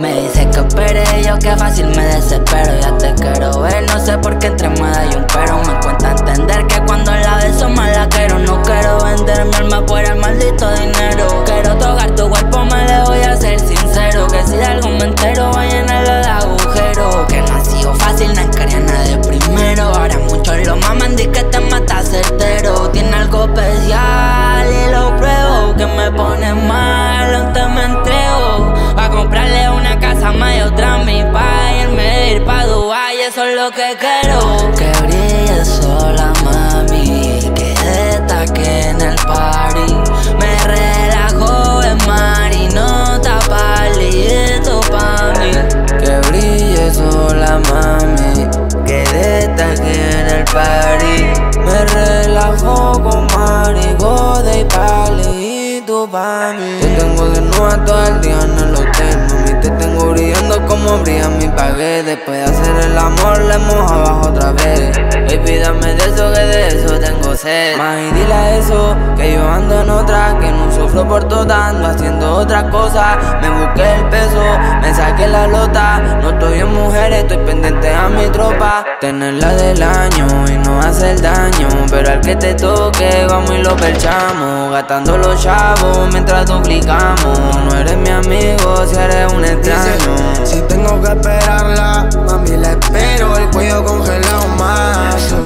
Me dice que espere yo que fácil me desespero. Ya te quiero ver, no sé por qué entre moda hay un pero. Me cuenta entender que cuando la beso más la quiero. No quiero vender mi alma por el maldito dinero eso que quiero. Que brille sola mami, que destaque en el party. Me relajo en mar y no palito pa' mí Que brille sola mami, que destaque en el party. Me relajo con marigoda y palito pa' mí Más y dile a eso, que yo ando en otra. Que no sufro por todas, ando haciendo otra cosa. Me busqué el peso, me saqué la lota. No estoy en mujeres, estoy pendiente a mi tropa. Tenerla del año y no hacer daño. Pero al que te toque, vamos y lo perchamos. Gastando los chavos mientras duplicamos. No eres mi amigo si eres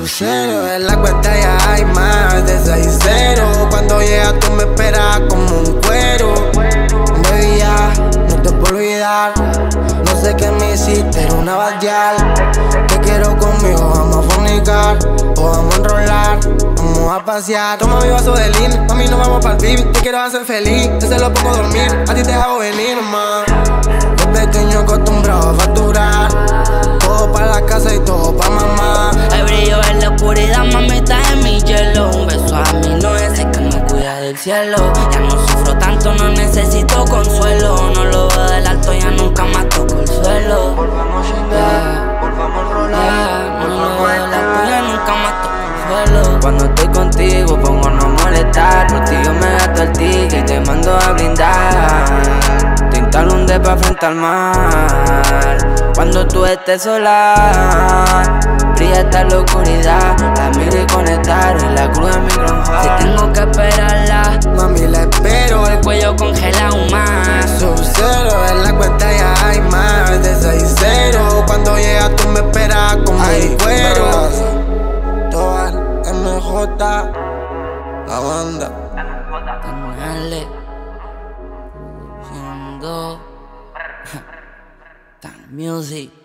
más. Sub en la cuenta ya hay más de 6-0. Cuando llega tú me esperas como un cuero. Baby, ya, no te puedo olvidar. No sé qué me hiciste, era una batial. Te quiero conmigo, vamos a fornicar o vamos a enrolar. Vamos a pasear. Toma mi vaso de lean, mami, no vamos para el Te quiero hacer feliz, desde lo poco dormir. A ti te hago venir, mamá pequeño acostumbrado hielo. Un beso a mí no es el que me cuida del cielo. Ya no sufro tanto, no necesito consuelo. No lo veo del alto, ya nunca más toco el suelo. Volvamos a volvamos a rolar. no lo veo del alto, ya nunca más toco el suelo. Cuando estoy contigo, pongo no molestar. Contigo me gasto el ticket y te mando a blindar un pa' frente al mar. Cuando tú estés sola, brilla esta la oscuridad. La miro y conectar en la cruz de mi granja. Si tengo que esperarla, mami, la espero. El cuello congela aún más. Sub cero, en la cuenta ya hay más de 6-0. Cuando llega tú me esperas con mi cuero. Toda MJ, la banda. Tan music.